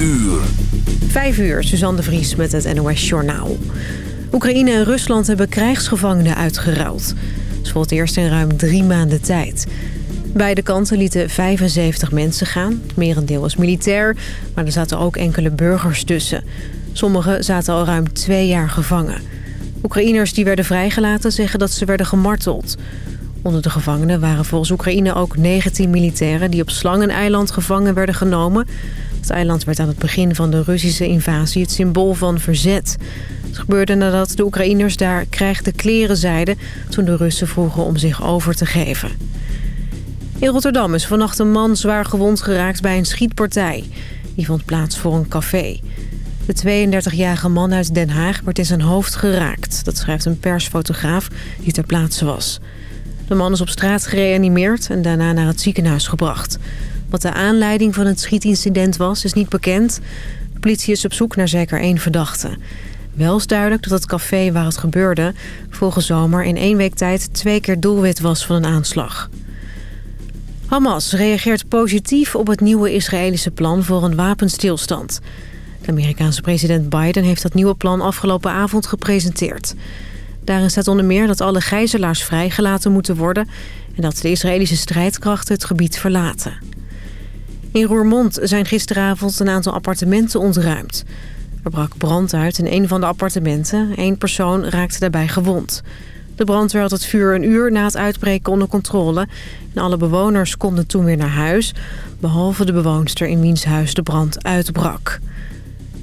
uur. Vijf uur, Suzanne de Vries met het NOS Journaal. Oekraïne en Rusland hebben krijgsgevangenen uitgeruild. Dat voor het eerst in ruim drie maanden tijd. Beide kanten lieten 75 mensen gaan. Merendeel was militair, maar er zaten ook enkele burgers tussen. Sommigen zaten al ruim twee jaar gevangen. Oekraïners die werden vrijgelaten zeggen dat ze werden gemarteld. Onder de gevangenen waren volgens Oekraïne ook 19 militairen... die op Slangeneiland gevangen werden genomen. Het eiland werd aan het begin van de Russische invasie het symbool van verzet. Het gebeurde nadat de Oekraïners daar krijg de kleren zeiden... toen de Russen vroegen om zich over te geven. In Rotterdam is vannacht een man zwaar gewond geraakt bij een schietpartij. Die vond plaats voor een café. De 32-jarige man uit Den Haag werd in zijn hoofd geraakt. Dat schrijft een persfotograaf die ter plaatse was. De man is op straat gereanimeerd en daarna naar het ziekenhuis gebracht. Wat de aanleiding van het schietincident was, is niet bekend. De politie is op zoek naar zeker één verdachte. Wel is duidelijk dat het café waar het gebeurde... vorige zomer in één week tijd twee keer doelwit was van een aanslag. Hamas reageert positief op het nieuwe Israëlische plan voor een wapenstilstand. De Amerikaanse president Biden heeft dat nieuwe plan afgelopen avond gepresenteerd. Daarin staat onder meer dat alle gijzelaars vrijgelaten moeten worden... en dat de Israëlische strijdkrachten het gebied verlaten. In Roermond zijn gisteravond een aantal appartementen ontruimd. Er brak brand uit in een van de appartementen. Eén persoon raakte daarbij gewond. De brandweer had het vuur een uur na het uitbreken onder controle. En alle bewoners konden toen weer naar huis. Behalve de bewoonster in wiens huis de brand uitbrak.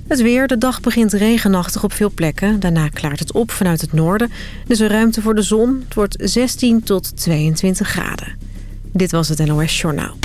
Het weer, de dag begint regenachtig op veel plekken. Daarna klaart het op vanuit het noorden. Er is ruimte voor de zon. Het wordt 16 tot 22 graden. Dit was het NOS Journaal.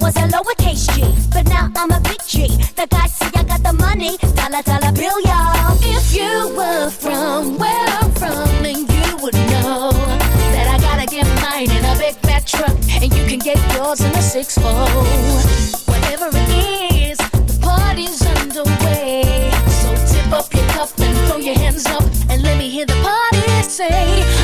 Was a lowercase g, but now I'm a big G. The guys say I got the money, dollar dollar bill, y'all. If you were from where I'm from, then you would know that I gotta get mine in a big fat truck, and you can get yours in a six fold. Whatever it is, the party's underway. So tip up your cup and throw your hands up, and let me hear the party say.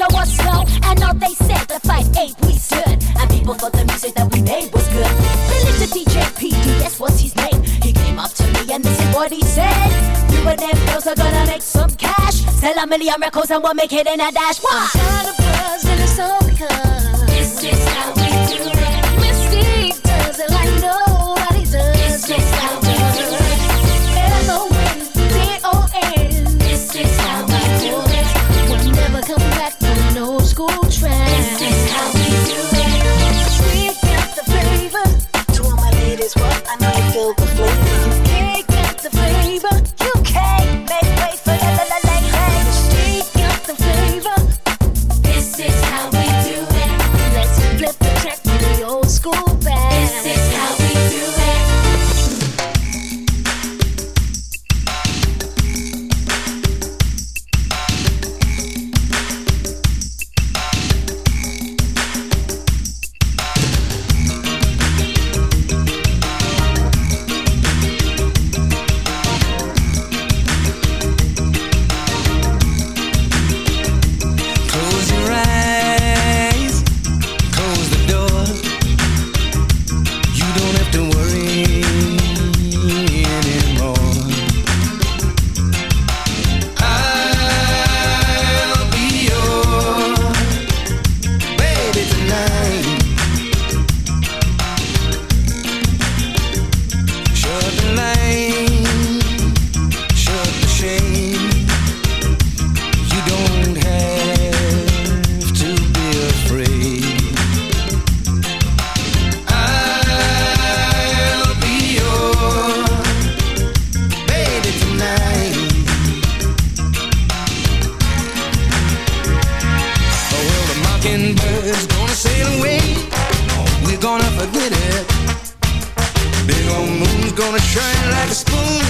show us snow. And all they said, the fight ain't we stood. And people thought the music that we made was good. Billy the DJ PD, that's what's his name. He came up to me and this is what he said. You and them girls are gonna make some cash. Sell a million records and we'll make it in a dash. What? I'm tired of buzzing, it's all because. This is how mockingbird's gonna sail away. We're gonna forget it. Big old moon's gonna shine like a spoon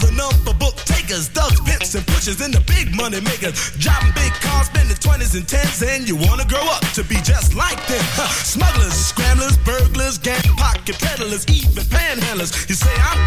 the number book takers, thugs, pimps, and pushers, and the big money makers. Driving big cars, spending 20s and 10s, and you wanna grow up to be just like them. Huh. Smugglers, scramblers, burglars, gang pocket peddlers, even panhandlers. You say I'm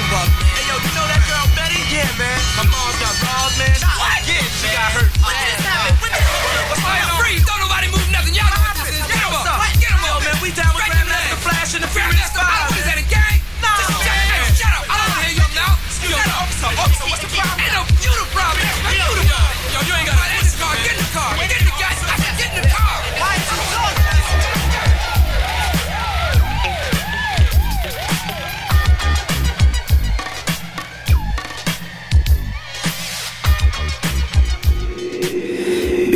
Junebug. Hey, yo, you know that girl Betty? Yeah, man. My mom's got balls, man. What? Yeah, she got hurt. What just happened? What the What's going on? Freeze! Don't nobody move nothing. Y'all know what this is. Get What's up. Get Yo, up. man, we down with the Flash and the Furious Furious Five.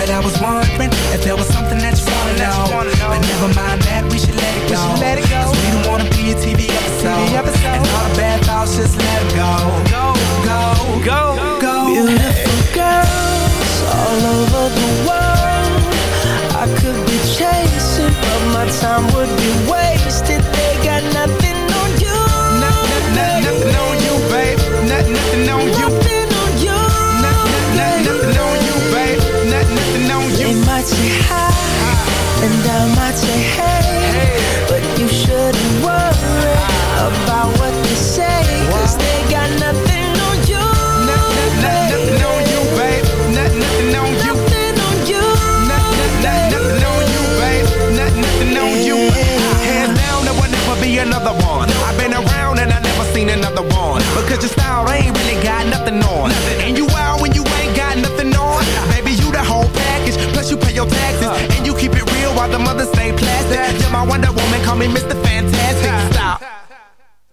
but I was wondering if there was something that you wanna know. But never mind that, we should let it go. let it go. 'Cause we don't wanna be a TV episode. TV episode. And all the bad thoughts, just let go. Go, go, go, go. Beautiful girls all over the world. I could be chasing, but my time would be wasted. They got nothing on you. Noth- noth- noth- Nothing on you, babe. Noth- Nothing on you. say hi, and I might say hey, but you shouldn't worry about what they say, they got nothing on you, nothing on you, babe, nothing on you, nothing on you, babe, nothing on you. Hands down, there will never be another one. I've been around and I never seen another one, because your style ain't really got nothing on.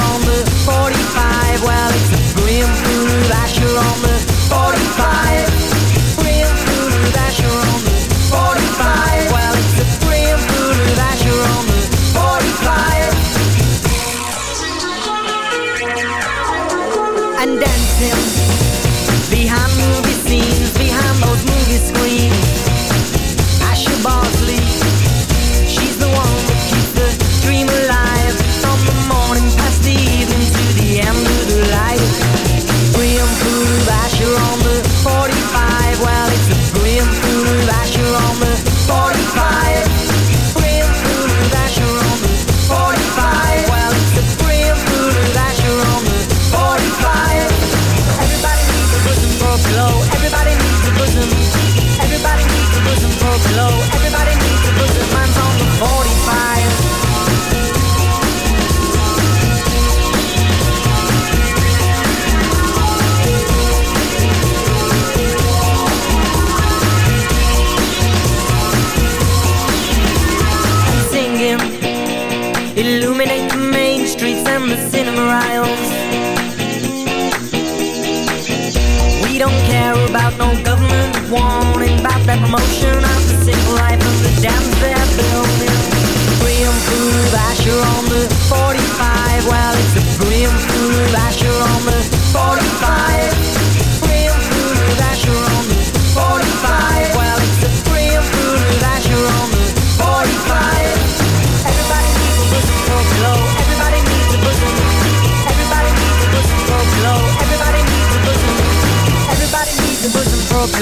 on the 45. Well, it's a grim food. I on the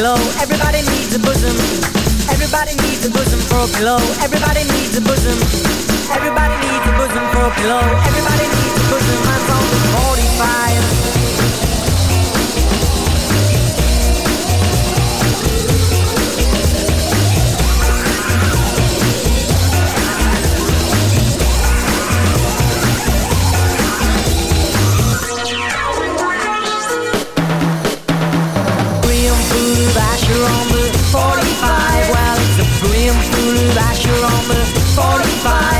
pillow. Everybody needs a bosom. Everybody needs a bosom for a pillow. Everybody needs a bosom. Everybody needs a bosom for a pillow. Everybody needs a bosom. I'm on 45. five.